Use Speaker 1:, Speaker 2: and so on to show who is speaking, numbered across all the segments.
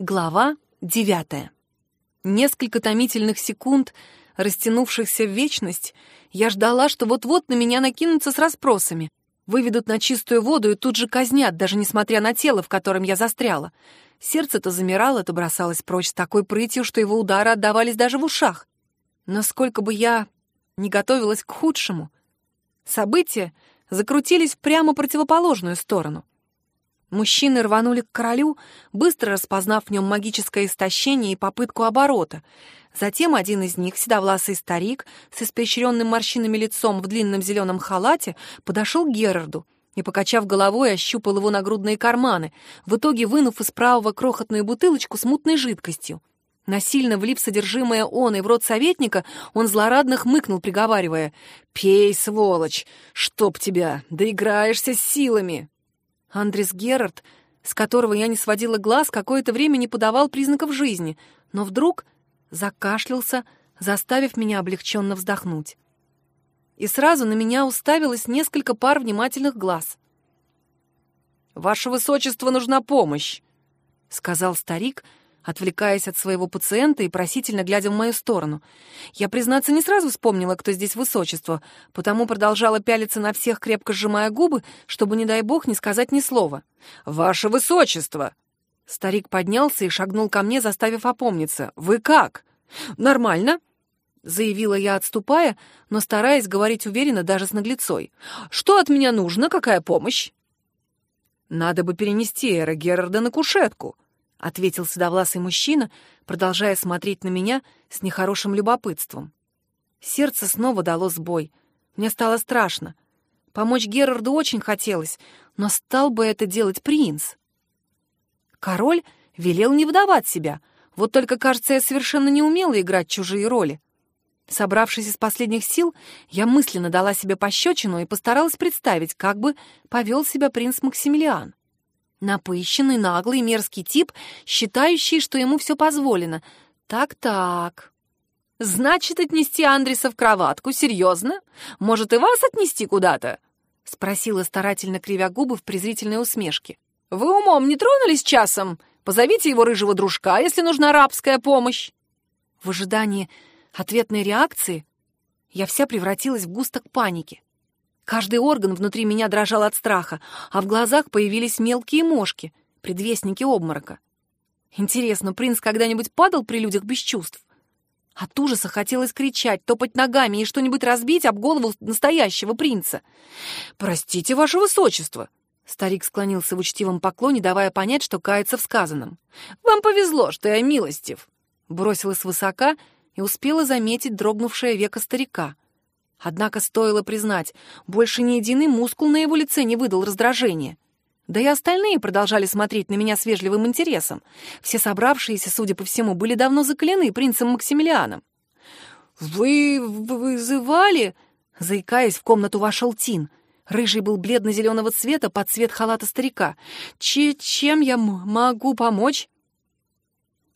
Speaker 1: Глава девятая. Несколько томительных секунд, растянувшихся в вечность, я ждала, что вот-вот на меня накинутся с расспросами, выведут на чистую воду и тут же казнят, даже несмотря на тело, в котором я застряла. Сердце то замирало, то бросалось прочь с такой прытью, что его удары отдавались даже в ушах. Но сколько бы я не готовилась к худшему, события закрутились в прямо противоположную сторону. Мужчины рванули к королю, быстро распознав в нем магическое истощение и попытку оборота. Затем один из них, седовласый старик, с испещренным морщинами лицом в длинном зеленом халате, подошел к Герарду и, покачав головой, ощупал его нагрудные карманы, в итоге вынув из правого крохотную бутылочку с мутной жидкостью. Насильно влив содержимое он и в рот советника, он злорадно хмыкнул, приговаривая «Пей, сволочь, чтоб тебя, доиграешься с силами!» Андрес Герард, с которого я не сводила глаз, какое-то время не подавал признаков жизни, но вдруг закашлялся, заставив меня облегченно вздохнуть. И сразу на меня уставилось несколько пар внимательных глаз. «Ваше высочество нужна помощь», — сказал старик, — отвлекаясь от своего пациента и просительно глядя в мою сторону. Я, признаться, не сразу вспомнила, кто здесь высочество, потому продолжала пялиться на всех, крепко сжимая губы, чтобы, не дай бог, не сказать ни слова. «Ваше высочество!» Старик поднялся и шагнул ко мне, заставив опомниться. «Вы как?» «Нормально», — заявила я, отступая, но стараясь говорить уверенно даже с наглецой. «Что от меня нужно? Какая помощь?» «Надо бы перенести Эра Герарда на кушетку», — ответил седовласый мужчина, продолжая смотреть на меня с нехорошим любопытством. Сердце снова дало сбой. Мне стало страшно. Помочь Герарду очень хотелось, но стал бы это делать принц. Король велел не выдавать себя, вот только, кажется, я совершенно не умела играть чужие роли. Собравшись из последних сил, я мысленно дала себе пощечину и постаралась представить, как бы повел себя принц Максимилиан. Напыщенный, наглый, мерзкий тип, считающий, что ему все позволено. Так-так. Значит, отнести Андреса в кроватку? Серьезно? Может, и вас отнести куда-то? Спросила старательно кривя губы в презрительной усмешке. Вы умом не тронулись часом? Позовите его рыжего дружка, если нужна рабская помощь. В ожидании ответной реакции я вся превратилась в густок паники. Каждый орган внутри меня дрожал от страха, а в глазах появились мелкие мошки, предвестники обморока. Интересно, принц когда-нибудь падал при людях без чувств? От ужаса хотелось кричать, топать ногами и что-нибудь разбить об голову настоящего принца. «Простите, ваше высочество!» Старик склонился в учтивом поклоне, давая понять, что кается в сказанном. «Вам повезло, что я милостив!» Бросилась высока и успела заметить дрогнувшее веко старика. Однако стоило признать, больше ни единый мускул на его лице не выдал раздражения. Да и остальные продолжали смотреть на меня с вежливым интересом. Все собравшиеся, судя по всему, были давно закалены принцем Максимилианом. «Вы вызывали?» Заикаясь, в комнату вошел Тин. Рыжий был бледно-зеленого цвета под цвет халата старика. Ч «Чем я могу помочь?»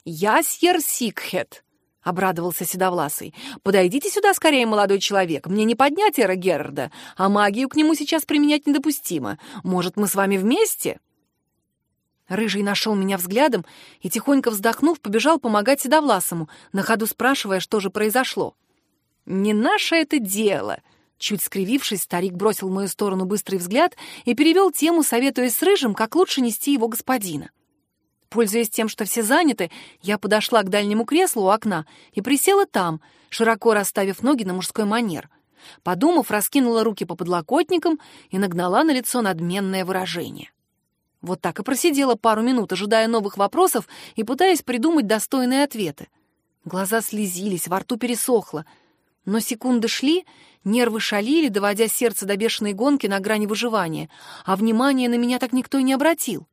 Speaker 1: «Я Сьер Сикхет», — обрадовался Седовласый. «Подойдите сюда скорее, молодой человек. Мне не поднять Эра Герарда, а магию к нему сейчас применять недопустимо. Может, мы с вами вместе?» Рыжий нашел меня взглядом и, тихонько вздохнув, побежал помогать Седовласому, на ходу спрашивая, что же произошло. «Не наше это дело!» Чуть скривившись, старик бросил в мою сторону быстрый взгляд и перевел тему, советуясь с Рыжим, как лучше нести его господина. Пользуясь тем, что все заняты, я подошла к дальнему креслу у окна и присела там, широко расставив ноги на мужской манер. Подумав, раскинула руки по подлокотникам и нагнала на лицо надменное выражение. Вот так и просидела пару минут, ожидая новых вопросов и пытаясь придумать достойные ответы. Глаза слезились, во рту пересохло. Но секунды шли, нервы шалили, доводя сердце до бешеной гонки на грани выживания, а внимания на меня так никто и не обратил.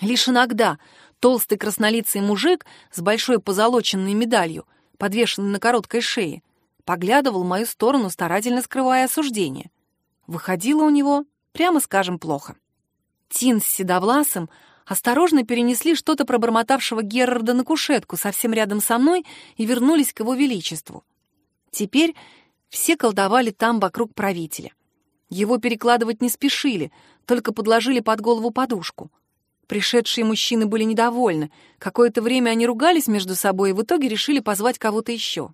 Speaker 1: Лишь иногда толстый краснолицый мужик с большой позолоченной медалью, подвешенной на короткой шее, поглядывал в мою сторону, старательно скрывая осуждение. Выходило у него, прямо скажем, плохо. Тин с седовласым осторожно перенесли что-то пробормотавшего Герарда на кушетку совсем рядом со мной и вернулись к его величеству. Теперь все колдовали там вокруг правителя. Его перекладывать не спешили, только подложили под голову подушку — Пришедшие мужчины были недовольны. Какое-то время они ругались между собой и в итоге решили позвать кого-то еще.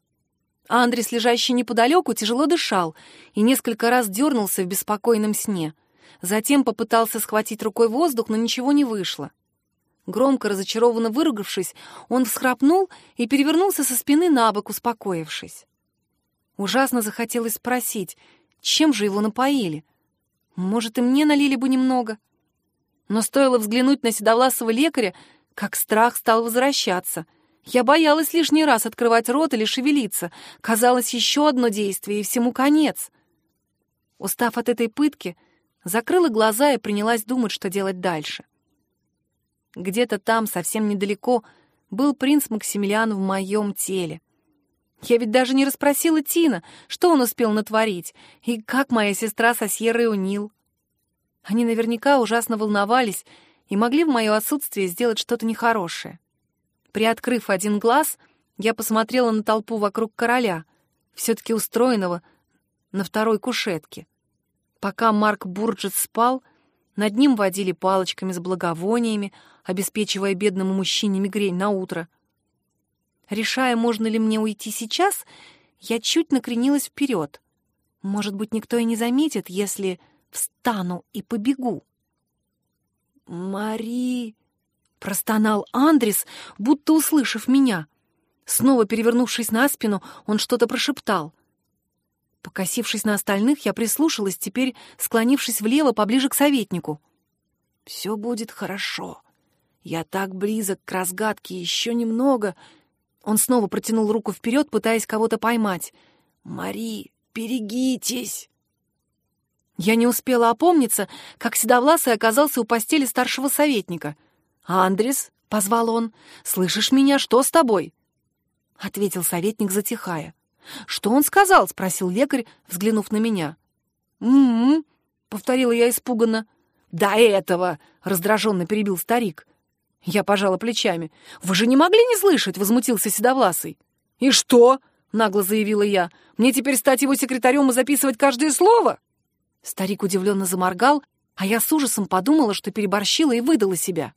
Speaker 1: Андрес, лежащий неподалеку, тяжело дышал и несколько раз дернулся в беспокойном сне. Затем попытался схватить рукой воздух, но ничего не вышло. Громко разочарованно выругавшись, он всхрапнул и перевернулся со спины на бок, успокоившись. Ужасно захотелось спросить, чем же его напоили? Может, и мне налили бы немного? Но стоило взглянуть на седовласого лекаря, как страх стал возвращаться — я боялась лишний раз открывать рот или шевелиться. Казалось, еще одно действие, и всему конец. Устав от этой пытки, закрыла глаза и принялась думать, что делать дальше. Где-то там, совсем недалеко, был принц Максимилиан в моем теле. Я ведь даже не расспросила Тина, что он успел натворить, и как моя сестра со Сьеррой унил. Они наверняка ужасно волновались и могли в мое отсутствие сделать что-то нехорошее. Приоткрыв один глаз, я посмотрела на толпу вокруг короля, все-таки устроенного на второй кушетке. Пока Марк Бурджет спал, над ним водили палочками с благовониями, обеспечивая бедному мужчине мигрень на утро. Решая, можно ли мне уйти сейчас, я чуть накренилась вперед. Может быть, никто и не заметит, если встану и побегу. «Мари!» Простонал Андрис, будто услышав меня. Снова перевернувшись на спину, он что-то прошептал. Покосившись на остальных, я прислушалась, теперь склонившись влево поближе к советнику. «Все будет хорошо. Я так близок к разгадке, еще немного...» Он снова протянул руку вперед, пытаясь кого-то поймать. «Мари, берегитесь!» Я не успела опомниться, как Седовласый оказался у постели старшего советника — «Андрес», — позвал он, — «слышишь меня? Что с тобой?» — ответил советник, затихая. «Что он сказал?» — спросил лекарь, взглянув на меня. «М-м-м», повторила я испуганно. «До этого!» — раздраженно перебил старик. Я пожала плечами. «Вы же не могли не слышать!» — возмутился Седовласый. «И что?» — нагло заявила я. «Мне теперь стать его секретарем и записывать каждое слово?» Старик удивленно заморгал, а я с ужасом подумала, что переборщила и выдала себя.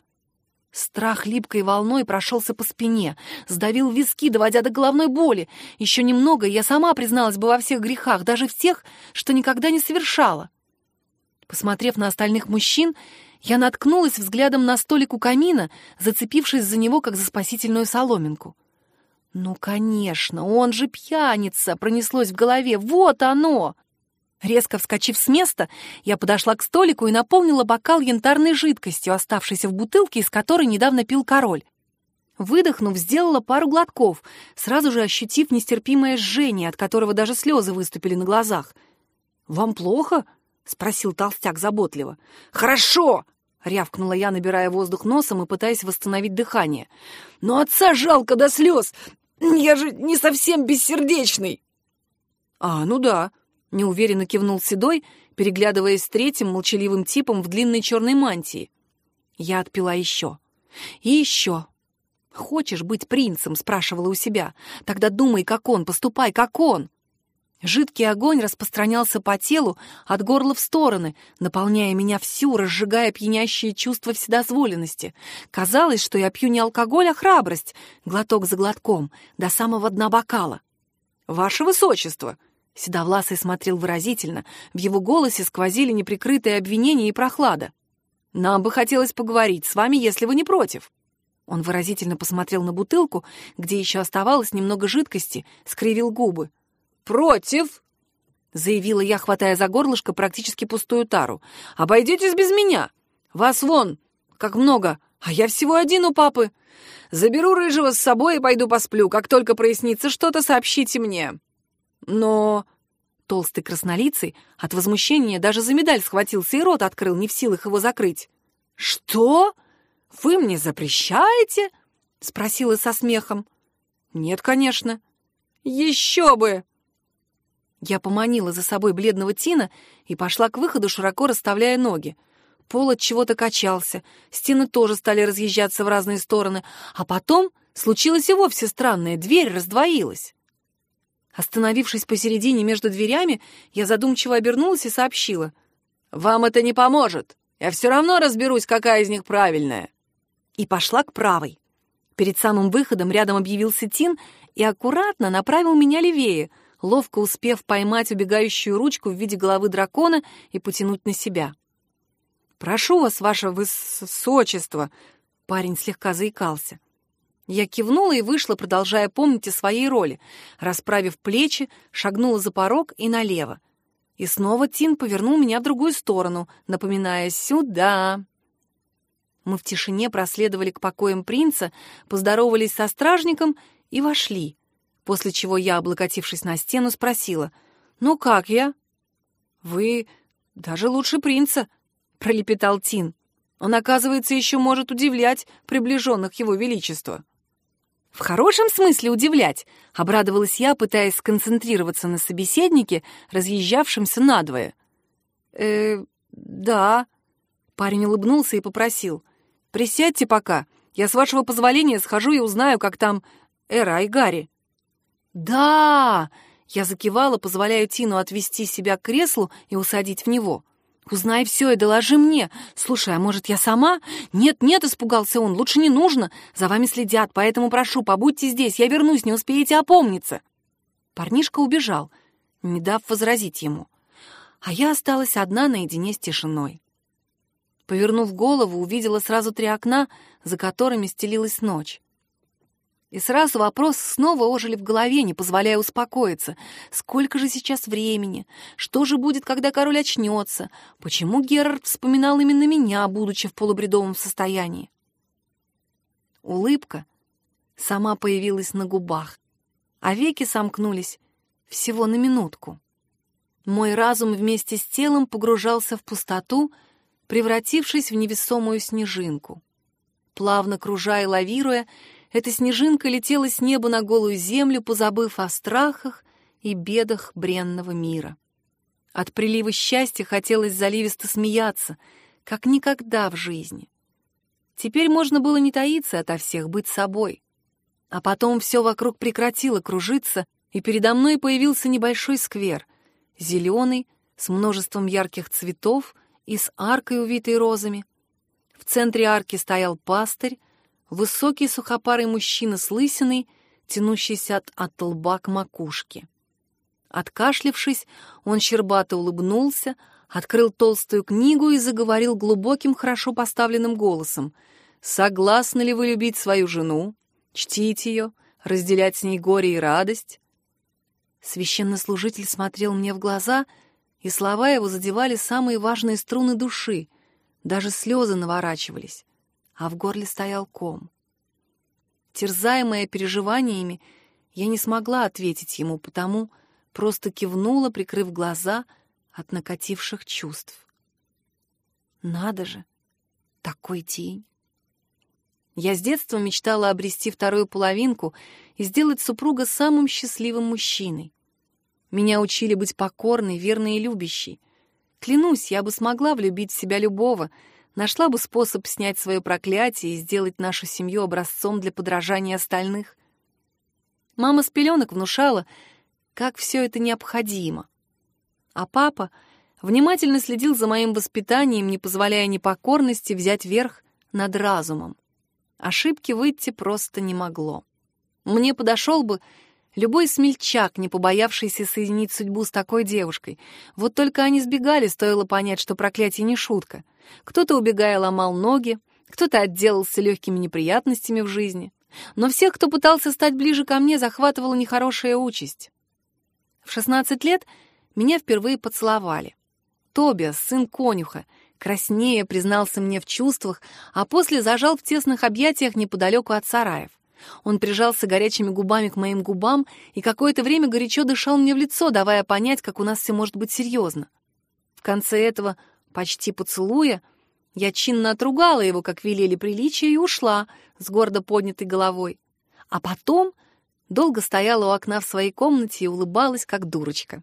Speaker 1: Страх липкой волной прошелся по спине, сдавил виски, доводя до головной боли. Еще немного, и я сама призналась бы во всех грехах, даже в тех, что никогда не совершала. Посмотрев на остальных мужчин, я наткнулась взглядом на столик у камина, зацепившись за него, как за спасительную соломинку. «Ну, конечно, он же пьяница!» — пронеслось в голове. «Вот оно!» Резко вскочив с места, я подошла к столику и наполнила бокал янтарной жидкостью, оставшейся в бутылке, из которой недавно пил король. Выдохнув, сделала пару глотков, сразу же ощутив нестерпимое жжение, от которого даже слезы выступили на глазах. «Вам плохо?» — спросил толстяк заботливо. «Хорошо!» — рявкнула я, набирая воздух носом и пытаясь восстановить дыхание. «Но отца жалко до слез! Я же не совсем бессердечный!» «А, ну да!» Неуверенно кивнул Седой, переглядываясь с третьим молчаливым типом в длинной черной мантии. Я отпила еще. И еще. «Хочешь быть принцем?» — спрашивала у себя. «Тогда думай, как он, поступай, как он!» Жидкий огонь распространялся по телу от горла в стороны, наполняя меня всю, разжигая пьянящее чувство вседозволенности. Казалось, что я пью не алкоголь, а храбрость, глоток за глотком, до самого дна бокала. «Ваше высочество!» Седовласый смотрел выразительно, в его голосе сквозили неприкрытые обвинения и прохлада. «Нам бы хотелось поговорить с вами, если вы не против». Он выразительно посмотрел на бутылку, где еще оставалось немного жидкости, скривил губы. «Против!» — заявила я, хватая за горлышко практически пустую тару. «Обойдетесь без меня! Вас вон, как много, а я всего один у папы. Заберу рыжего с собой и пойду посплю. Как только прояснится что-то, сообщите мне. Но... Толстый краснолицый от возмущения даже за медаль схватился и рот открыл, не в силах его закрыть. «Что? Вы мне запрещаете?» — спросила со смехом. «Нет, конечно». «Еще бы!» Я поманила за собой бледного Тина и пошла к выходу, широко расставляя ноги. Пол от чего-то качался, стены тоже стали разъезжаться в разные стороны, а потом случилось и вовсе странное, дверь раздвоилась. Остановившись посередине между дверями, я задумчиво обернулась и сообщила. «Вам это не поможет.
Speaker 2: Я все равно разберусь, какая из них правильная.
Speaker 1: И пошла к правой. Перед самым выходом рядом объявился Тин и аккуратно направил меня левее, ловко успев поймать убегающую ручку в виде головы дракона и потянуть на себя. «Прошу вас, ваше высочество!» Парень слегка заикался. Я кивнула и вышла, продолжая помнить о своей роли. Расправив плечи, шагнула за порог и налево. И снова Тин повернул меня в другую сторону, напоминая «сюда». Мы в тишине проследовали к покоям принца, поздоровались со стражником и вошли, после чего я, облокотившись на стену, спросила «Ну как я?» «Вы даже лучше принца», — пролепетал Тин. «Он, оказывается, еще может удивлять приближенных его величества». «В хорошем смысле удивлять», — обрадовалась я, пытаясь сконцентрироваться на собеседнике, разъезжавшемся надвое. «Э, да». Парень улыбнулся и попросил. «Присядьте пока. Я, с вашего позволения, схожу и узнаю, как там Эра и Гарри». «Да!» — я закивала, позволяя Тину отвести себя к креслу и усадить в него. Узнай все и доложи мне. Слушай, а может, я сама? Нет, нет, испугался он. Лучше не нужно. За вами следят, поэтому прошу, побудьте здесь. Я вернусь, не успеете опомниться. Парнишка убежал, не дав возразить ему. А я осталась одна наедине с тишиной. Повернув голову, увидела сразу три окна, за которыми стелилась ночь. И сразу вопросы снова ожили в голове, не позволяя успокоиться. Сколько же сейчас времени? Что же будет, когда король очнется? Почему Герард вспоминал именно меня, будучи в полубредовом состоянии? Улыбка сама появилась на губах, а веки сомкнулись всего на минутку. Мой разум вместе с телом погружался в пустоту, превратившись в невесомую снежинку. Плавно кружа и лавируя, эта снежинка летела с неба на голую землю, позабыв о страхах и бедах бренного мира. От прилива счастья хотелось заливисто смеяться, как никогда в жизни. Теперь можно было не таиться ото всех, быть собой. А потом все вокруг прекратило кружиться, и передо мной появился небольшой сквер, зеленый, с множеством ярких цветов и с аркой, увитой розами. В центре арки стоял пастырь, высокий сухопарый мужчина с лысиной, тянущийся от, от лба к макушке. Откашлившись, он щербато улыбнулся, открыл толстую книгу и заговорил глубоким, хорошо поставленным голосом. «Согласны ли вы любить свою жену, чтить ее, разделять с ней горе и радость?» Священнослужитель смотрел мне в глаза, и слова его задевали самые важные струны души, даже слезы наворачивались а в горле стоял ком. Терзаемая переживаниями, я не смогла ответить ему, потому просто кивнула, прикрыв глаза от накативших чувств. Надо же, такой день! Я с детства мечтала обрести вторую половинку и сделать супруга самым счастливым мужчиной. Меня учили быть покорной, верной и любящей. Клянусь, я бы смогла влюбить в себя любого — нашла бы способ снять свое проклятие и сделать нашу семью образцом для подражания остальных. Мама с пеленок внушала, как все это необходимо. А папа внимательно следил за моим воспитанием, не позволяя непокорности взять верх над разумом. Ошибки выйти просто не могло. Мне подошел бы любой смельчак, не побоявшийся соединить судьбу с такой девушкой. Вот только они сбегали, стоило понять, что проклятие не шутка — кто-то, убегая, ломал ноги, кто-то отделался легкими неприятностями в жизни. Но всех, кто пытался стать ближе ко мне, захватывала нехорошая участь. В 16 лет меня впервые поцеловали. Тобиас, сын конюха, краснее признался мне в чувствах, а после зажал в тесных объятиях неподалеку от сараев. Он прижался горячими губами к моим губам и какое-то время горячо дышал мне в лицо, давая понять, как у нас все может быть серьезно. В конце этого Почти поцелуя, я чинно отругала его, как велели приличия, и ушла с гордо поднятой головой. А потом долго стояла у окна в своей комнате и улыбалась, как дурочка.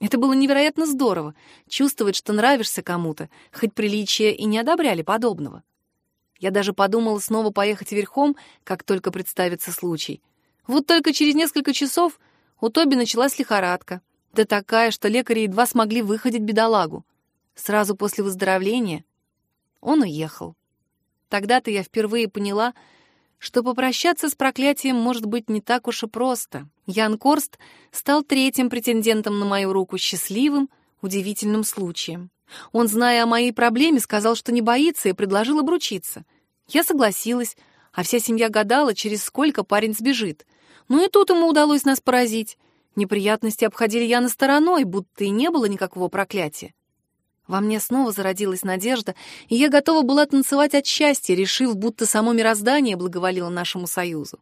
Speaker 1: Это было невероятно здорово — чувствовать, что нравишься кому-то, хоть приличия и не одобряли подобного. Я даже подумала снова поехать верхом, как только представится случай. Вот только через несколько часов у Тоби началась лихорадка. Да такая, что лекари едва смогли выходить бедолагу. Сразу после выздоровления Он уехал. Тогда-то я впервые поняла, что попрощаться с проклятием может быть не так уж и просто. Ян Корст стал третьим претендентом на мою руку, счастливым, удивительным случаем. Он, зная о моей проблеме, сказал, что не боится, и предложил обручиться. Я согласилась, а вся семья гадала, через сколько парень сбежит. Ну и тут ему удалось нас поразить. Неприятности обходили Яна стороной, будто и не было никакого проклятия. Во мне снова зародилась надежда, и я готова была танцевать от счастья, решив, будто само мироздание благоволило нашему союзу.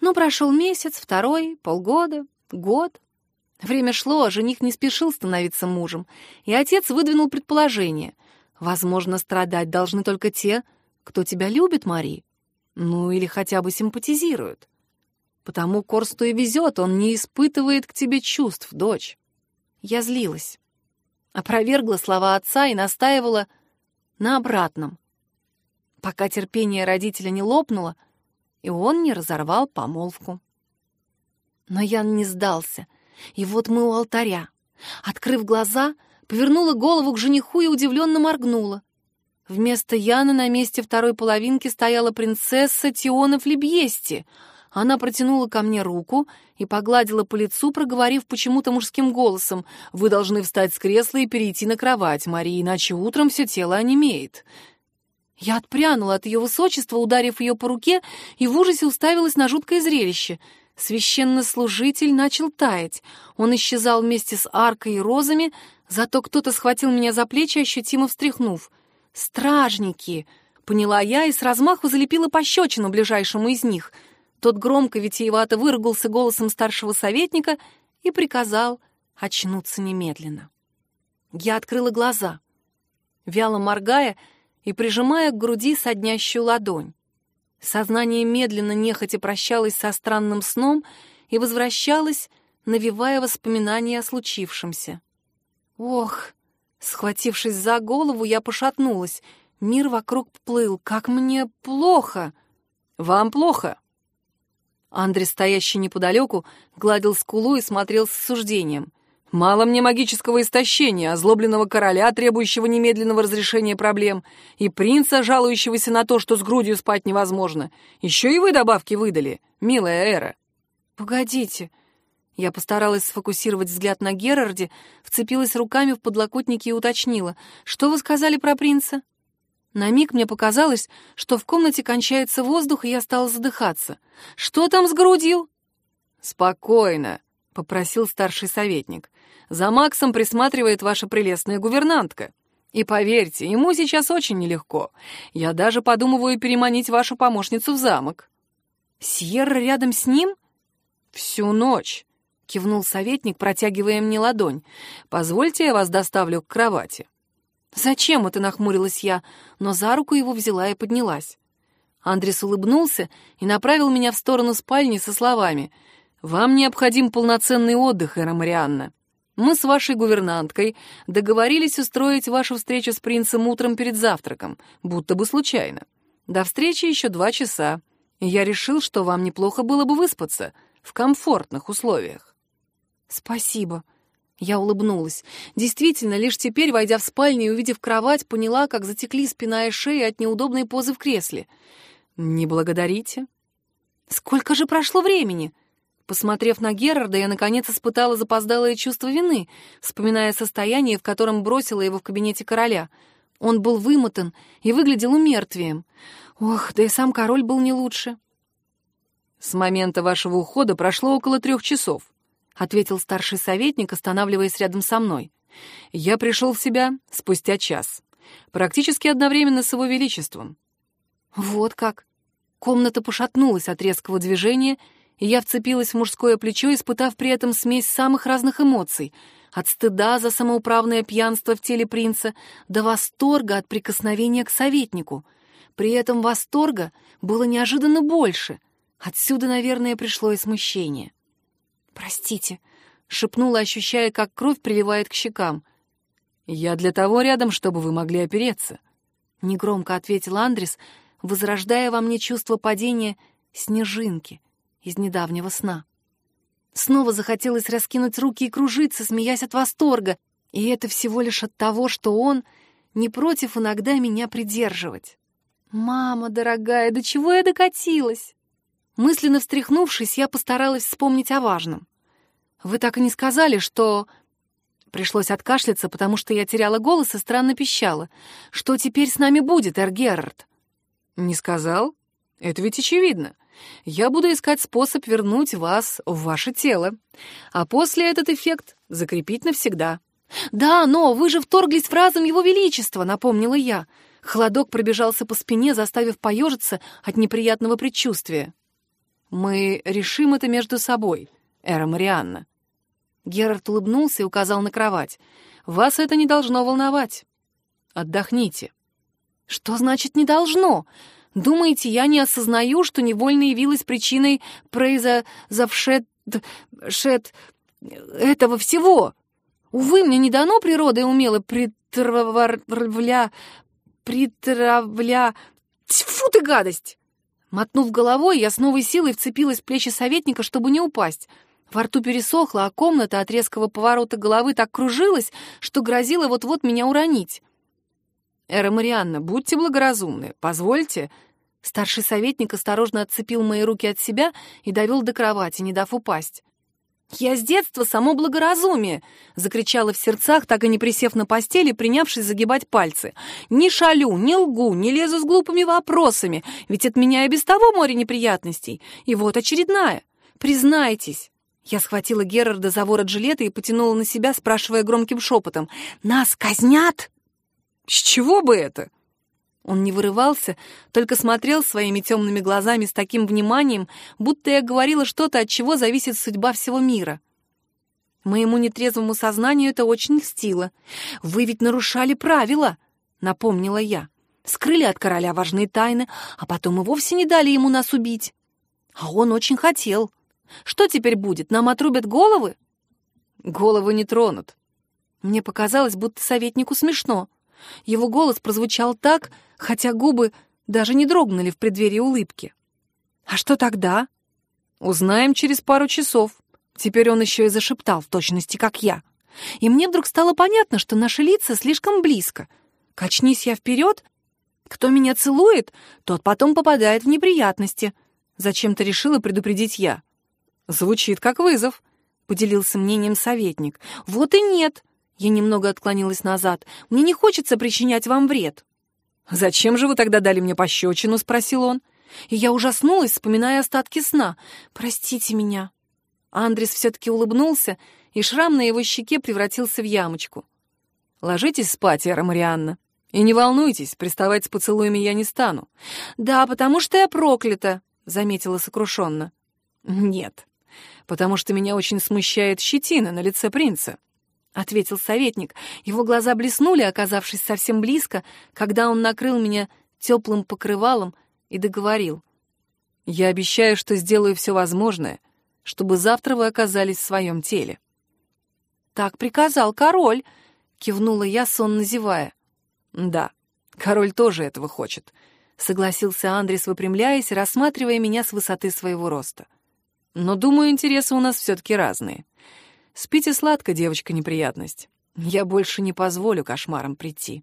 Speaker 1: Но прошел месяц, второй, полгода, год. Время шло, а жених не спешил становиться мужем, и отец выдвинул предположение. Возможно, страдать должны только те, кто тебя любит, Мари. Ну, или хотя бы симпатизирует. Потому Корсту и везет, он не испытывает к тебе чувств, дочь. Я злилась. Опровергла слова отца и настаивала на обратном. Пока терпение родителя не лопнуло, и он не разорвал помолвку. Но Ян не сдался, и вот мы у алтаря. Открыв глаза, повернула голову к жениху и удивленно моргнула. Вместо Яна на месте второй половинки стояла принцесса Тиона Флебьести. Она протянула ко мне руку и погладила по лицу, проговорив почему-то мужским голосом. «Вы должны встать с кресла и перейти на кровать, Мария, иначе утром все тело онемеет». Я отпрянула от ее высочества, ударив ее по руке, и в ужасе уставилась на жуткое зрелище. Священнослужитель начал таять. Он исчезал вместе с аркой и розами, зато кто-то схватил меня за плечи, ощутимо встряхнув — «Стражники!» — поняла я и с размаху залепила пощечину ближайшему из них. Тот громко витиевато выругался голосом старшего советника и приказал очнуться немедленно. Я открыла глаза, вяло моргая и прижимая к груди соднящую ладонь. Сознание медленно нехотя прощалось со странным сном и возвращалось, навевая воспоминания о случившемся. Ох, Схватившись за голову, я пошатнулась. Мир вокруг плыл. Как мне плохо! Вам плохо? Андрей, стоящий неподалеку, гладил скулу и смотрел с осуждением. «Мало мне магического истощения, озлобленного короля, требующего немедленного разрешения проблем, и принца, жалующегося на то, что с грудью спать невозможно. Еще и вы добавки выдали, милая Эра». «Погодите», я постаралась сфокусировать взгляд на Герарде, вцепилась руками в подлокотники и уточнила. «Что вы сказали про принца?» На миг мне показалось, что в комнате кончается воздух, и я стала задыхаться. «Что там с грудью?» «Спокойно», — попросил старший советник. «За Максом присматривает ваша прелестная гувернантка. И поверьте, ему сейчас очень нелегко. Я даже подумываю переманить вашу помощницу в замок». «Сьерра рядом с ним?» «Всю ночь. — кивнул советник, протягивая мне ладонь. «Позвольте, я вас доставлю к кровати». «Зачем это?» — нахмурилась я, но за руку его взяла и поднялась. Андрес улыбнулся и направил меня в сторону спальни со словами «Вам необходим полноценный отдых, Эра Марианна. Мы с вашей гувернанткой договорились устроить вашу встречу с принцем утром перед завтраком, будто бы случайно. До встречи еще два часа. Я решил, что вам неплохо было бы выспаться в комфортных условиях». «Спасибо». Я улыбнулась. Действительно, лишь теперь, войдя в спальню и увидев кровать, поняла, как затекли спина и шея от неудобной позы в кресле. «Не благодарите». «Сколько же прошло времени?» Посмотрев на Герарда, я, наконец, испытала запоздалое чувство вины, вспоминая состояние, в котором бросила его в кабинете короля. Он был вымотан и выглядел умертвием. Ох, да и сам король был не лучше. «С момента вашего ухода прошло около трех часов. — ответил старший советник, останавливаясь рядом со мной. «Я пришел в себя спустя час, практически одновременно с его величеством». «Вот как!» Комната пошатнулась от резкого движения, и я вцепилась в мужское плечо, испытав при этом смесь самых разных эмоций — от стыда за самоуправное пьянство в теле принца до восторга от прикосновения к советнику. При этом восторга было неожиданно больше. Отсюда, наверное, пришло и смущение. «Простите», — шепнула, ощущая, как кровь приливает к щекам. «Я для того рядом, чтобы вы могли опереться», — негромко ответил Андрес, возрождая во мне чувство падения снежинки из недавнего сна. Снова захотелось раскинуть руки и кружиться, смеясь от восторга, и это всего лишь от того, что он не против иногда меня придерживать. «Мама дорогая, до чего я докатилась?» Мысленно встряхнувшись, я постаралась вспомнить о важном. «Вы так и не сказали, что...» Пришлось откашляться, потому что я теряла голос и странно пищала. «Что теперь с нами будет, Эр Герард?» «Не сказал? Это ведь очевидно. Я буду искать способ вернуть вас в ваше тело, а после этот эффект закрепить навсегда». «Да, но вы же вторглись в разум Его Величества», — напомнила я. Холодок пробежался по спине, заставив поежиться от неприятного предчувствия. «Мы решим это между собой, Эра Марианна». Герард улыбнулся и указал на кровать. «Вас это не должно волновать. Отдохните». «Что значит «не должно»? Думаете, я не осознаю, что невольно явилась причиной произошед... шед... этого всего? Увы, мне не дано природой умело притравля притравля... Тьфу ты, гадость!» Мотнув головой, я с новой силой вцепилась в плечи советника, чтобы не упасть. Во рту пересохло, а комната от резкого поворота головы так кружилась, что грозила вот-вот меня уронить. «Эра Марианна, будьте благоразумны, позвольте...» Старший советник осторожно отцепил мои руки от себя и довел до кровати, не дав упасть. «Я с детства само благоразумие!» — закричала в сердцах, так и не присев на постели, принявшись загибать пальцы. «Не шалю, не лгу, не лезу с глупыми вопросами, ведь от меня и без того море неприятностей. И вот очередная. Признайтесь!» Я схватила Герарда за ворот жилета и потянула на себя, спрашивая громким шепотом. «Нас казнят?» «С чего бы это?» Он не вырывался, только смотрел своими темными глазами с таким вниманием, будто я говорила что-то, от чего зависит судьба всего мира. Моему нетрезвому сознанию это очень льстило. «Вы ведь нарушали правила», — напомнила я. «Скрыли от короля важные тайны, а потом и вовсе не дали ему нас убить. А он очень хотел. Что теперь будет, нам отрубят головы?» «Головы не тронут». Мне показалось, будто советнику смешно. Его голос прозвучал так, хотя губы даже не дрогнули в преддверии улыбки. «А что тогда?» «Узнаем через пару часов». Теперь он еще и зашептал, в точности, как я. И мне вдруг стало понятно, что наши лица слишком близко. Качнись я вперед, кто меня целует, тот потом попадает в неприятности. Зачем-то решила предупредить я. Звучит как вызов, — поделился мнением советник. Вот и нет. Я немного отклонилась назад. Мне не хочется причинять вам вред. «Зачем же вы тогда дали мне пощечину?» — спросил он. И я ужаснулась, вспоминая остатки сна. «Простите меня». Андрес все-таки улыбнулся, и шрам на его щеке превратился в ямочку. «Ложитесь спать, Эра Марианна. И не волнуйтесь, приставать с поцелуями я не стану». «Да, потому что я проклята», — заметила сокрушенно. «Нет, потому что меня очень смущает щетина на лице принца. — ответил советник. Его глаза блеснули, оказавшись совсем близко, когда он накрыл меня теплым покрывалом и договорил. «Я обещаю, что сделаю все возможное, чтобы завтра вы оказались в своем теле». «Так приказал король», — кивнула я, сонно зевая. «Да, король тоже этого хочет», — согласился Андрес, выпрямляясь, рассматривая меня с высоты своего роста. «Но, думаю, интересы у нас все-таки разные». Спите сладко, девочка неприятность. Я больше не позволю кошмарам прийти.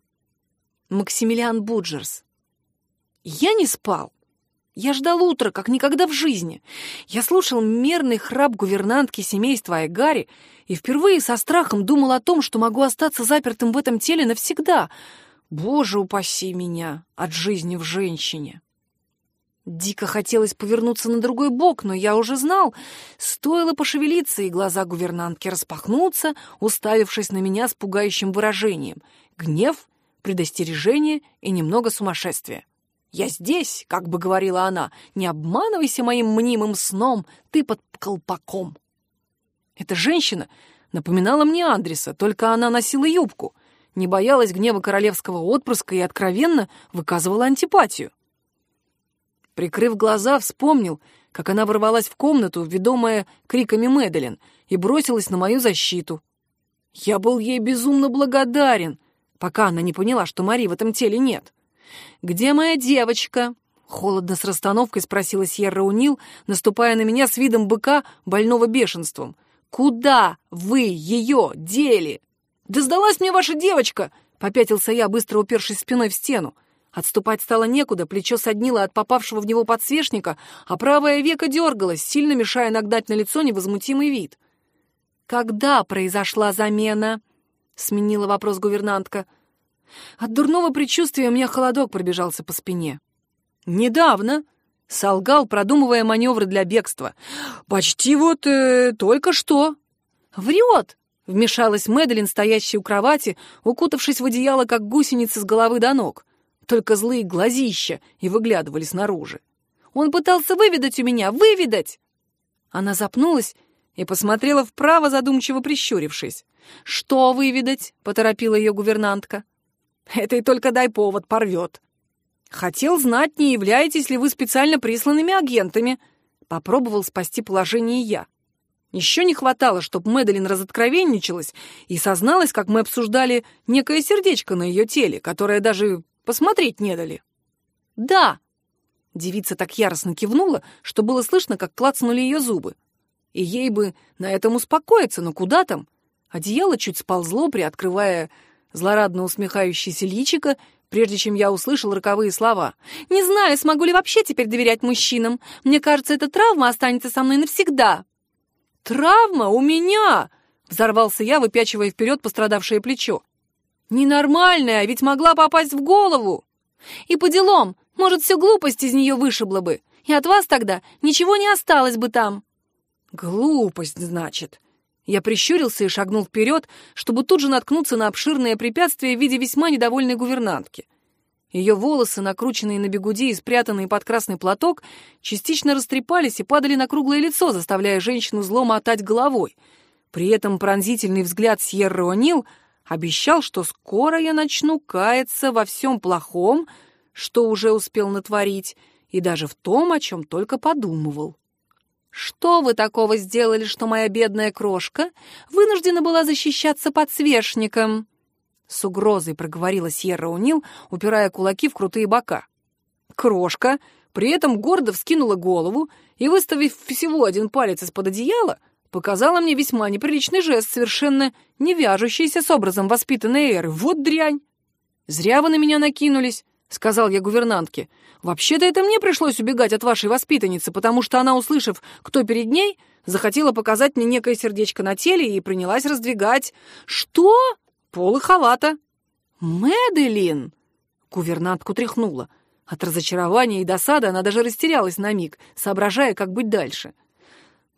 Speaker 1: Максимилиан Буджерс. Я не спал. Я ждал утра, как никогда в жизни. Я слушал мерный храп гувернантки семейства Айгари и впервые со страхом думал о том, что могу остаться запертым в этом теле навсегда. Боже упаси меня от жизни в женщине. Дико хотелось повернуться на другой бок, но я уже знал. Стоило пошевелиться, и глаза гувернантки распахнуться, уставившись на меня с пугающим выражением. Гнев, предостережение и немного сумасшествия. «Я здесь», — как бы говорила она, — «не обманывайся моим мнимым сном, ты под колпаком». Эта женщина напоминала мне Андреса, только она носила юбку, не боялась гнева королевского отпрыска и откровенно выказывала антипатию. Прикрыв глаза, вспомнил, как она ворвалась в комнату, ведомая криками Мэдалин, и бросилась на мою защиту. Я был ей безумно благодарен, пока она не поняла, что Мари в этом теле нет. «Где моя девочка?» — холодно с расстановкой спросила Сьерра Унил, наступая на меня с видом быка, больного бешенством. «Куда вы ее дели?» «Да сдалась мне ваша девочка!» — Попятился я, быстро упершись спиной в стену. Отступать стало некуда, плечо соднило от попавшего в него подсвечника, а правое веко дергалось, сильно мешая нагнать на лицо невозмутимый вид. «Когда произошла замена?» — сменила вопрос гувернантка. От дурного предчувствия у меня холодок пробежался по спине. «Недавно», — солгал, продумывая маневры для бегства. «Почти вот э, только что». «Врет!» — вмешалась Мэдалин, стоящая у кровати, укутавшись в одеяло, как гусеница с головы до ног только злые глазища и выглядывали снаружи. «Он пытался выведать у меня! Выведать!» Она запнулась и посмотрела вправо, задумчиво прищурившись. «Что выведать?» — поторопила ее гувернантка. «Это и только дай повод, порвет». «Хотел знать, не являетесь ли вы специально присланными агентами?» Попробовал спасти положение я. Еще не хватало, чтобы Мэдалин разоткровенничалась и созналась, как мы обсуждали некое сердечко на ее теле, которое даже Посмотреть не дали». «Да!» Девица так яростно кивнула, что было слышно, как клацнули ее зубы. И ей бы на этом успокоиться, но куда там? Одеяло чуть сползло, приоткрывая злорадно усмехающееся личико, прежде чем я услышал роковые слова. «Не знаю, смогу ли вообще теперь доверять мужчинам. Мне кажется, эта травма останется со мной навсегда». «Травма у меня!» — взорвался я, выпячивая вперед пострадавшее плечо. Ненормальная, ведь могла попасть в голову. И по делам, может, всю глупость из нее вышибло бы. И от вас тогда ничего не осталось бы там. Глупость, значит. Я прищурился и шагнул вперед, чтобы тут же наткнуться на обширное препятствие в виде весьма недовольной гувернантки. Ее волосы, накрученные на бегуди и спрятанные под красный платок, частично растрепались и падали на круглое лицо, заставляя женщину зло мотать головой. При этом пронзительный взгляд Сьерра О'Нил — Обещал, что скоро я начну каяться во всем плохом, что уже успел натворить, и даже в том, о чем только подумывал. «Что вы такого сделали, что моя бедная крошка вынуждена была защищаться подсвечником?» С угрозой проговорила Сьерра Унил, упирая кулаки в крутые бока. Крошка при этом гордо вскинула голову и, выставив всего один палец из-под одеяла, показала мне весьма неприличный жест, совершенно не вяжущийся с образом воспитанной эры. Вот дрянь! Зря вы на меня накинулись, — сказал я гувернантке. Вообще-то это мне пришлось убегать от вашей воспитанницы, потому что она, услышав, кто перед ней, захотела показать мне некое сердечко на теле и принялась раздвигать. Что? Полы халата. Мэделин! Гувернантку тряхнула. От разочарования и досады она даже растерялась на миг, соображая, как быть дальше. —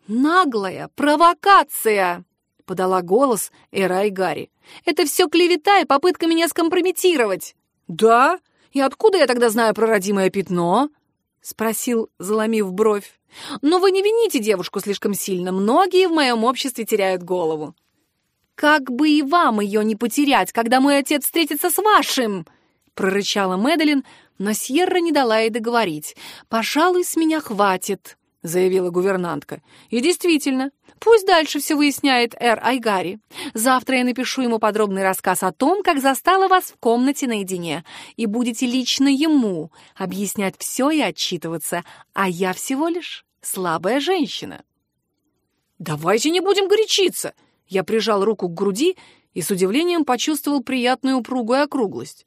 Speaker 1: «Наглая провокация!» — подала голос Эра и Гарри. «Это все клевета и попытка меня скомпрометировать!» «Да? И откуда я тогда знаю про родимое пятно?» — спросил, заломив бровь. «Но вы не вините девушку слишком сильно. Многие в моем обществе теряют голову». «Как бы и вам ее не потерять, когда мой отец встретится с вашим!» — прорычала Мэдалин, но Сьерра не дала ей договорить. «Пожалуй, с меня хватит» заявила гувернантка. «И действительно, пусть дальше все выясняет Эр Айгари. Завтра я напишу ему подробный рассказ о том, как застала вас в комнате наедине, и будете лично ему объяснять все и отчитываться, а я всего лишь слабая женщина». «Давайте не будем горячиться!» Я прижал руку к груди и с удивлением почувствовал приятную упругую округлость.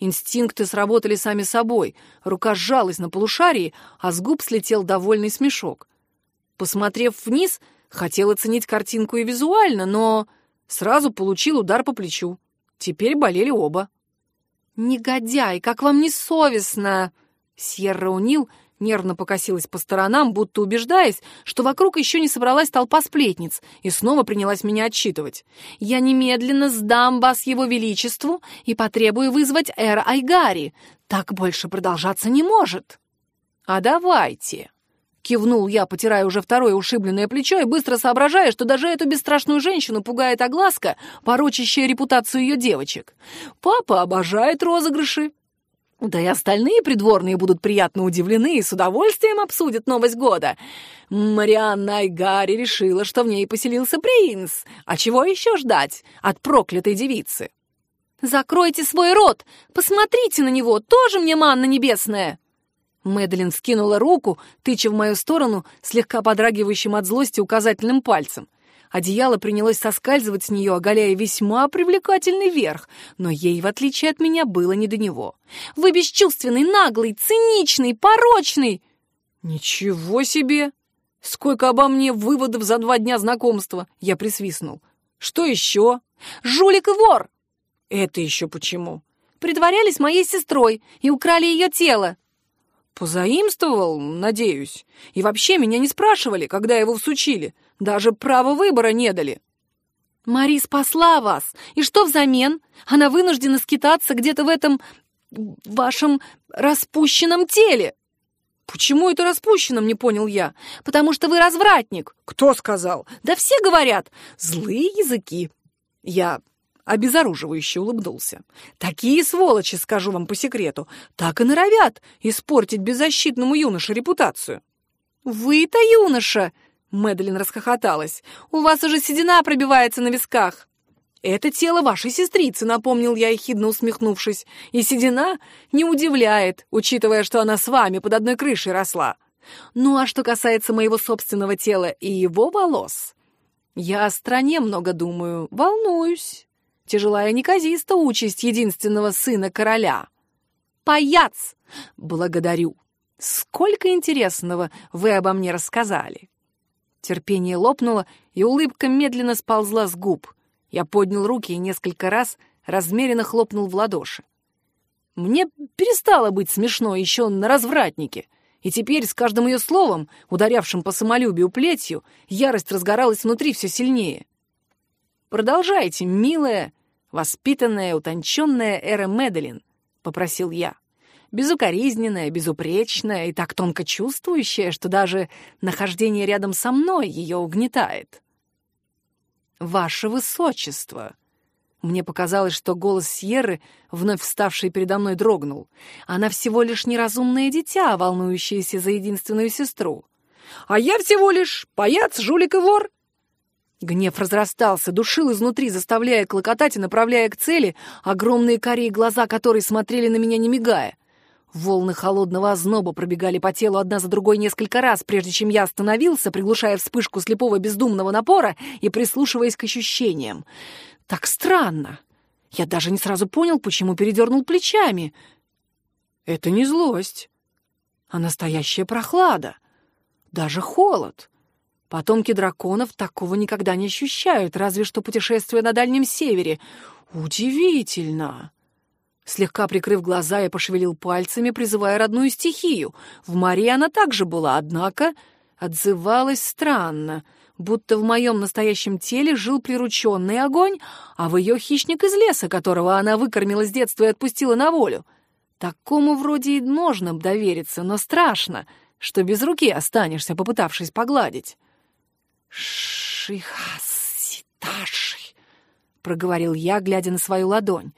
Speaker 1: Инстинкты сработали сами собой, рука сжалась на полушарии, а с губ слетел довольный смешок. Посмотрев вниз, хотел оценить картинку и визуально, но сразу получил удар по плечу. Теперь болели оба. «Негодяй, как вам не совестно!» Сьерра Унил нервно покосилась по сторонам, будто убеждаясь, что вокруг еще не собралась толпа сплетниц, и снова принялась меня отчитывать. «Я немедленно сдам вас его величеству и потребую вызвать Эра Айгари. Так больше продолжаться не может». «А давайте!» Кивнул я, потирая уже второе ушибленное плечо и быстро соображая, что даже эту бесстрашную женщину пугает огласка, порочащая репутацию ее девочек. «Папа обожает розыгрыши, да и остальные придворные будут приятно удивлены и с удовольствием обсудят новость года. Марианна Айгари решила, что в ней поселился принц. А чего еще ждать от проклятой девицы? «Закройте свой рот! Посмотрите на него! Тоже мне манна небесная!» Мэдлин скинула руку, тыча в мою сторону слегка подрагивающим от злости указательным пальцем. Одеяло принялось соскальзывать с нее, оголяя весьма привлекательный верх, но ей, в отличие от меня, было не до него. «Вы бесчувственный, наглый, циничный, порочный!» «Ничего себе! Сколько обо мне выводов за два дня знакомства!» Я присвистнул. «Что еще?» «Жулик и вор!» «Это еще почему?» «Притворялись моей сестрой и украли ее тело!» «Позаимствовал, надеюсь. И вообще меня не спрашивали, когда его всучили. Даже право выбора не дали». «Мари спасла вас. И что взамен? Она вынуждена скитаться где-то в этом... вашем распущенном теле». «Почему это распущенным?» — не понял я. «Потому что вы развратник». «Кто сказал?» «Да все говорят. Злые языки». Я обезоруживающе улыбнулся. «Такие сволочи, скажу вам по секрету, так и норовят испортить беззащитному юноше репутацию». «Вы-то юноша!» — Мэдлин расхохоталась. «У вас уже седина пробивается на висках». «Это тело вашей сестрицы», — напомнил я, ехидно усмехнувшись. «И седина не удивляет, учитывая, что она с вами под одной крышей росла. Ну а что касается моего собственного тела и его волос, я о стране много думаю, волнуюсь тяжелая неказиста участь единственного сына короля. Паяц! Благодарю! Сколько интересного вы обо мне рассказали!» Терпение лопнуло, и улыбка медленно сползла с губ. Я поднял руки и несколько раз размеренно хлопнул в ладоши. Мне перестало быть смешно еще на развратнике, и теперь с каждым ее словом, ударявшим по самолюбию плетью, ярость разгоралась внутри все сильнее. «Продолжайте, милая Воспитанная, утонченная Эра Медлин, попросил я. Безукоризненная, безупречная и так тонко чувствующая, что даже нахождение рядом со мной ее угнетает. «Ваше Высочество!» Мне показалось, что голос Сьерры, вновь вставший передо мной, дрогнул. Она всего лишь неразумное дитя, волнующееся за единственную сестру. «А я всего лишь паяц, жулик и вор!» Гнев разрастался, душил изнутри, заставляя клокотать и направляя к цели огромные карие глаза, которые смотрели на меня не мигая. Волны холодного озноба пробегали по телу одна за другой несколько раз, прежде чем я остановился, приглушая вспышку слепого бездумного напора и прислушиваясь к ощущениям. Так странно. Я даже не сразу понял, почему передернул плечами. Это не злость, а настоящая прохлада. Даже холод. Потомки драконов такого никогда не ощущают, разве что путешествуя на Дальнем Севере. Удивительно. Слегка прикрыв глаза, я пошевелил пальцами, призывая родную стихию. В море она также была, однако отзывалась странно, будто в моем настоящем теле жил прирученный огонь, а в ее хищник из леса, которого она выкормила с детства и отпустила на волю. Такому вроде и можно довериться, но страшно, что без руки останешься, попытавшись погладить. «Шихаситаши», — проговорил я, глядя на свою ладонь.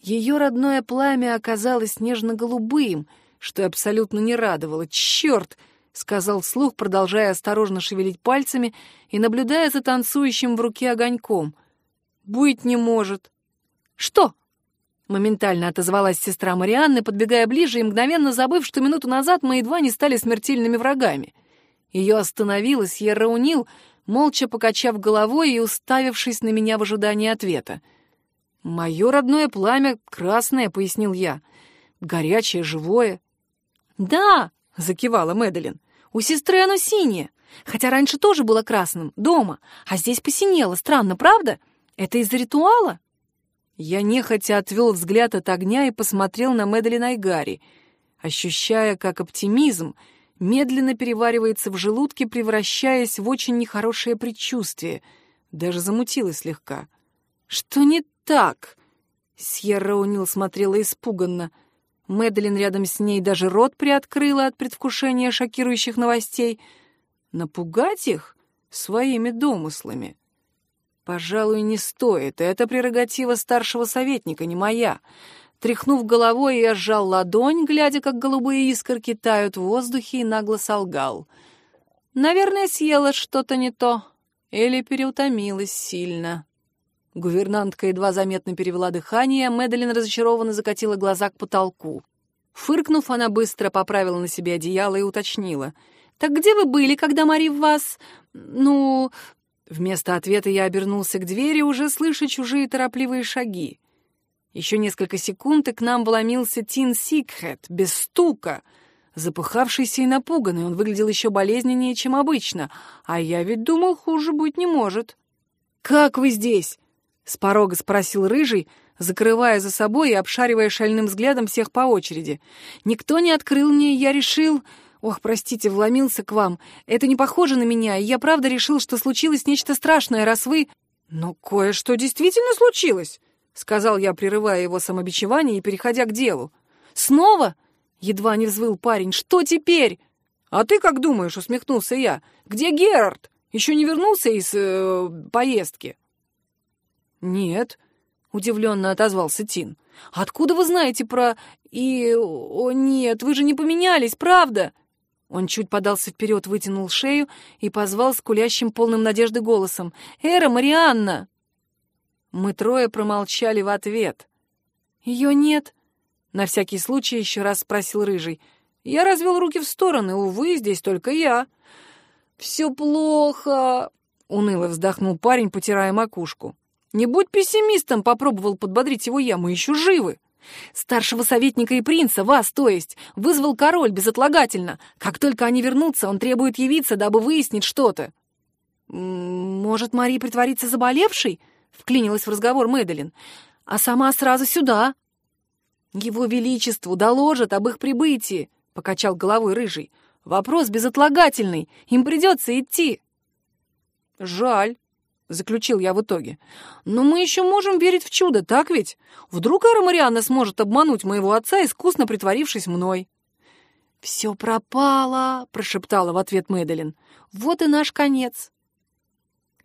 Speaker 1: Ее родное пламя оказалось нежно-голубым, что абсолютно не радовало. «Черт!» — сказал вслух, продолжая осторожно шевелить пальцами и наблюдая за танцующим в руке огоньком. «Быть не может». «Что?» — моментально отозвалась сестра Марианны, подбегая ближе и мгновенно забыв, что минуту назад мы едва не стали смертельными врагами. Ее остановила Сьерра Унил, молча покачав головой и уставившись на меня в ожидании ответа. «Мое родное пламя красное», — пояснил я. «Горячее, живое». «Да», — закивала Мэдалин, — «у сестры оно синее, хотя раньше тоже было красным, дома, а здесь посинело. Странно, правда? Это из-за ритуала?» Я нехотя отвел взгляд от огня и посмотрел на Мэдалин Айгари, ощущая, как оптимизм — медленно переваривается в желудке, превращаясь в очень нехорошее предчувствие. Даже замутилось слегка. «Что не так?» Сьерра Унил смотрела испуганно. Мэдлин рядом с ней даже рот приоткрыла от предвкушения шокирующих новостей. Напугать их своими домыслами? Пожалуй, не стоит. Это прерогатива старшего советника, не моя. Тряхнув головой, я сжал ладонь, глядя, как голубые искорки тают в воздухе, и нагло солгал. Наверное, съела что-то не то или переутомилась сильно. Гувернантка едва заметно перевела дыхание, Мэдалин разочарованно закатила глаза к потолку. Фыркнув, она быстро поправила на себе одеяло и уточнила. «Так где вы были, когда Мари в вас... ну... Вместо ответа я обернулся к двери, уже слыша чужие торопливые шаги. Еще несколько секунд, и к нам вломился Тин Сикхет, без стука. Запыхавшийся и напуганный, он выглядел еще болезненнее, чем обычно, а я ведь думал, хуже быть не может. «Как вы здесь?» — с порога спросил Рыжий, закрывая за собой и обшаривая шальным взглядом всех по очереди. «Никто не открыл мне, я решил...» «Ох, простите, вломился к вам. Это не похоже на меня, и я правда решил, что случилось нечто страшное, раз вы...» «Но кое-что действительно случилось», — сказал я, прерывая его самобичевание и переходя к делу. «Снова?» — едва не взвыл парень. «Что теперь?» «А ты как думаешь?» — усмехнулся я. «Где Герард? Еще не вернулся из э, поездки?» «Нет», — удивленно отозвался Тин. «Откуда вы знаете про... И... О, нет, вы же не поменялись, правда?» Он чуть подался вперед, вытянул шею и позвал скулящим полным надежды голосом. «Эра, Марианна!» Мы трое промолчали в ответ. «Ее нет?» — на всякий случай еще раз спросил Рыжий. Я развел руки в стороны. Увы, здесь только я. «Все плохо!» — уныло вздохнул парень, потирая макушку. «Не будь пессимистом!» — попробовал подбодрить его я. «Мы еще живы!» Старшего советника и принца, вас, то есть, вызвал король безотлагательно. Как только они вернутся, он требует явиться, дабы выяснить что-то. «Может, Мари притвориться заболевшей?» — вклинилась в разговор Мэдалин. «А сама сразу сюда». «Его Величеству доложат об их прибытии», — покачал головой Рыжий. «Вопрос безотлагательный, им придется идти». «Жаль», заключил я в итоге. «Но мы еще можем верить в чудо, так ведь? Вдруг Эра сможет обмануть моего отца, искусно притворившись мной?» «Все пропало», — прошептала в ответ Мэдалин. «Вот и наш конец».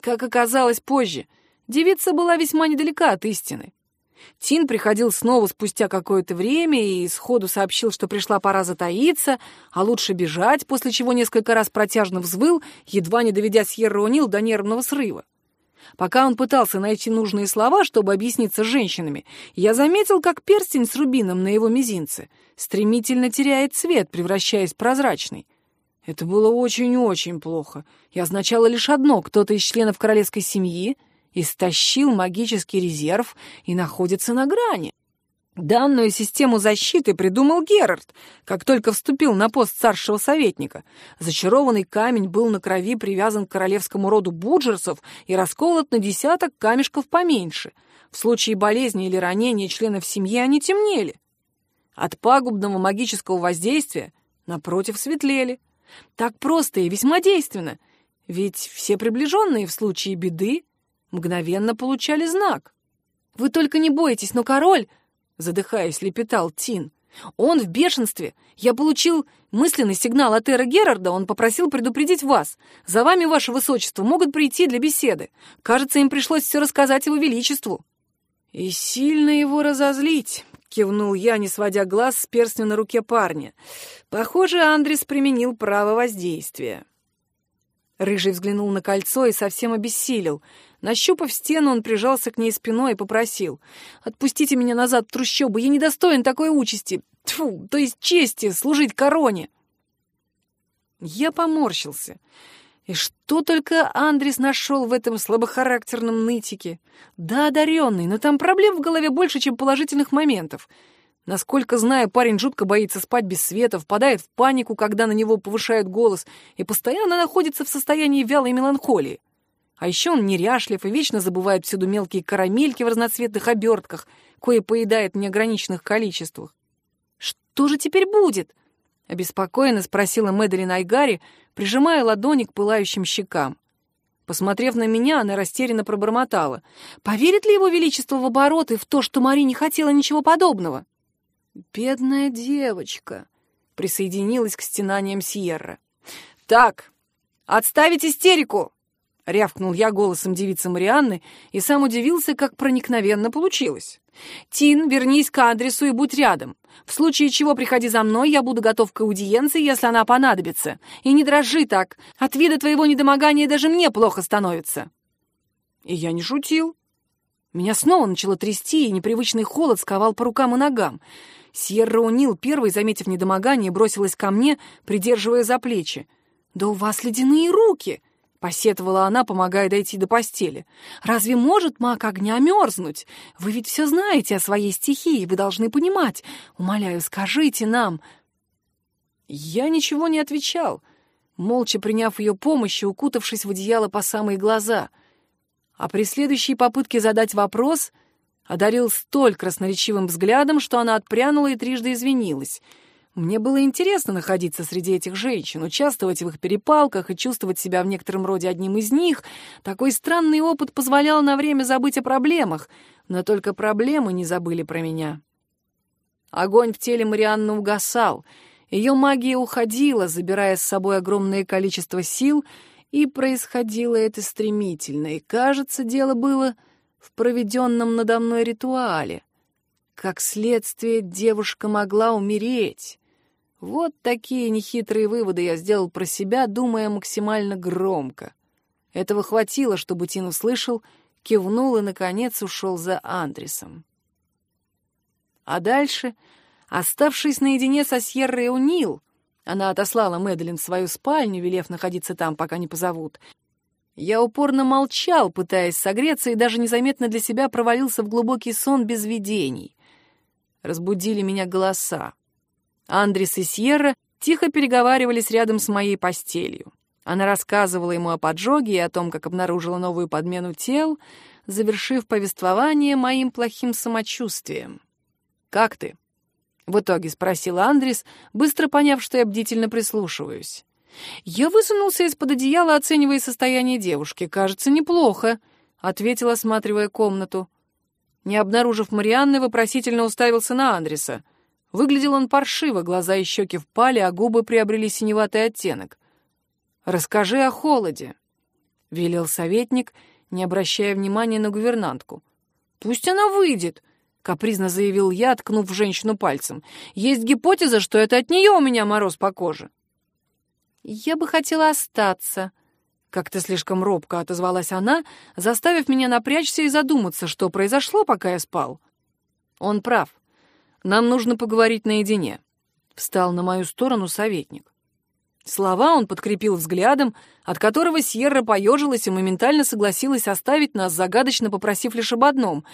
Speaker 1: Как оказалось позже, девица была весьма недалека от истины. Тин приходил снова спустя какое-то время и сходу сообщил, что пришла пора затаиться, а лучше бежать, после чего несколько раз протяжно взвыл, едва не доведя Сьерра О'Нил до нервного срыва. Пока он пытался найти нужные слова, чтобы объясниться с женщинами, я заметил, как перстень с рубином на его мизинце стремительно теряет цвет, превращаясь в прозрачный. Это было очень-очень плохо и означало лишь одно — кто-то из членов королевской семьи истощил магический резерв и находится на грани. Данную систему защиты придумал Герард, как только вступил на пост старшего советника. Зачарованный камень был на крови привязан к королевскому роду Буджерсов и расколот на десяток камешков поменьше. В случае болезни или ранения членов семьи они темнели. От пагубного магического воздействия, напротив, светлели. Так просто и весьма действенно, ведь все приближенные в случае беды мгновенно получали знак. «Вы только не бойтесь, но король...» задыхаясь, лепетал Тин. «Он в бешенстве. Я получил мысленный сигнал от Эра Герарда. Он попросил предупредить вас. За вами, ваше высочество, могут прийти для беседы. Кажется, им пришлось все рассказать его величеству». «И сильно его разозлить», — кивнул я, не сводя глаз с перстня на руке парня. «Похоже, Андрес применил право воздействия». Рыжий взглянул на кольцо и совсем обессилел. Нащупав стену, он прижался к ней спиной и попросил. «Отпустите меня назад в трущобы, я недостоин такой участи. Тьфу, то есть чести, служить короне». Я поморщился. И что только Андрес нашел в этом слабохарактерном нытике. Да, одаренный, но там проблем в голове больше, чем положительных моментов. Насколько знаю, парень жутко боится спать без света, впадает в панику, когда на него повышают голос, и постоянно находится в состоянии вялой меланхолии. А еще он неряшлив и вечно забывает всюду мелкие карамельки в разноцветных обертках, кое поедает в неограниченных количествах. «Что же теперь будет?» — обеспокоенно спросила Мэдалин Айгари, прижимая ладони к пылающим щекам. Посмотрев на меня, она растерянно пробормотала. «Поверит ли его величество в оборот и в то, что Мари не хотела ничего подобного?» «Бедная девочка!» — присоединилась к стенаниям Сьерра. «Так, отставить истерику!» — рявкнул я голосом девицы Марианны и сам удивился, как проникновенно получилось. «Тин, вернись к адресу и будь рядом. В случае чего приходи за мной, я буду готов к аудиенции, если она понадобится. И не дрожи так. От вида твоего недомогания даже мне плохо становится». И я не шутил. Меня снова начало трясти, и непривычный холод сковал по рукам и ногам. Сьерра Унил, первой, заметив недомогание, бросилась ко мне, придерживая за плечи. «Да у вас ледяные руки!» Посетовала она, помогая дойти до постели. «Разве может маг огня мерзнуть? Вы ведь все знаете о своей стихии, вы должны понимать. Умоляю, скажите нам».
Speaker 2: Я ничего не отвечал, молча приняв ее помощь и укутавшись в одеяло по самые глаза. А при следующей попытке задать вопрос одарил столь красноречивым взглядом, что она отпрянула и трижды извинилась — мне было интересно находиться среди этих женщин, участвовать в их перепалках и чувствовать себя в некотором роде одним из них. Такой странный опыт позволял на время забыть о проблемах, но только проблемы не забыли про меня. Огонь в теле Марианны угасал, ее магия уходила, забирая с собой огромное количество сил, и происходило это стремительно, и, кажется, дело было в проведенном надо мной ритуале. Как следствие, девушка могла умереть. Вот такие нехитрые выводы я сделал про себя, думая максимально громко. Этого хватило, чтобы Тин услышал, кивнул и, наконец, ушел за Андресом. А дальше, оставшись наедине со Сьеррой Унил, она отослала Мэдалин в свою спальню, велев находиться там, пока не позовут. Я упорно молчал, пытаясь согреться, и даже незаметно для себя провалился в глубокий сон без видений. Разбудили меня голоса. Андрес и Сьерра тихо переговаривались рядом с моей постелью. Она рассказывала ему о поджоге и о том, как обнаружила новую подмену тел, завершив повествование моим плохим самочувствием. «Как ты?» — в итоге спросил Андрес, быстро поняв, что я бдительно прислушиваюсь. Я высунулся из-под одеяла, оценивая состояние девушки. «Кажется, неплохо», — ответил, осматривая комнату. Не обнаружив Марианны, вопросительно уставился на Андреса. Выглядел он паршиво, глаза и щеки впали, а губы приобрели синеватый оттенок. «Расскажи о холоде», — велел советник, не обращая внимания на гувернантку. «Пусть она выйдет», — капризно заявил я, ткнув женщину пальцем. «Есть гипотеза, что это от нее у меня мороз по коже». «Я бы хотела остаться», — как-то слишком робко отозвалась она, заставив меня напрячься и задуматься, что произошло, пока я спал. Он прав. Нам нужно поговорить наедине», — встал на мою сторону советник. Слова он подкрепил взглядом, от которого Сьерра поежилась и моментально согласилась оставить нас, загадочно попросив лишь об одном.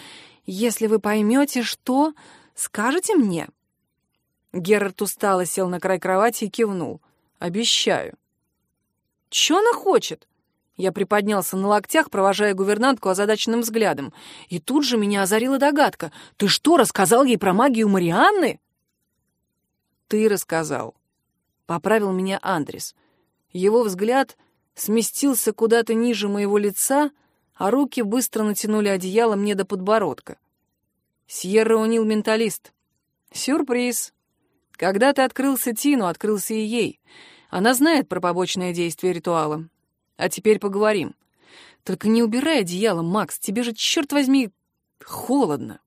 Speaker 2: «Если вы поймете, что, скажете мне». Герард устало сел на край кровати и кивнул. «Обещаю». «Чё она хочет?» Я приподнялся на локтях, провожая гувернантку озадаченным взглядом. И тут же меня озарила догадка. «Ты что, рассказал ей про магию Марианны?» «Ты рассказал», — поправил меня Андрес. Его взгляд сместился куда-то ниже моего лица, а руки быстро натянули одеяло мне до подбородка. Сьерра унил менталист. Сюрприз. Когда ты открылся Тину, открылся и ей. Она знает про побочное действие ритуала. А теперь поговорим. Только не убирай одеяло, Макс, тебе же, черт возьми, холодно.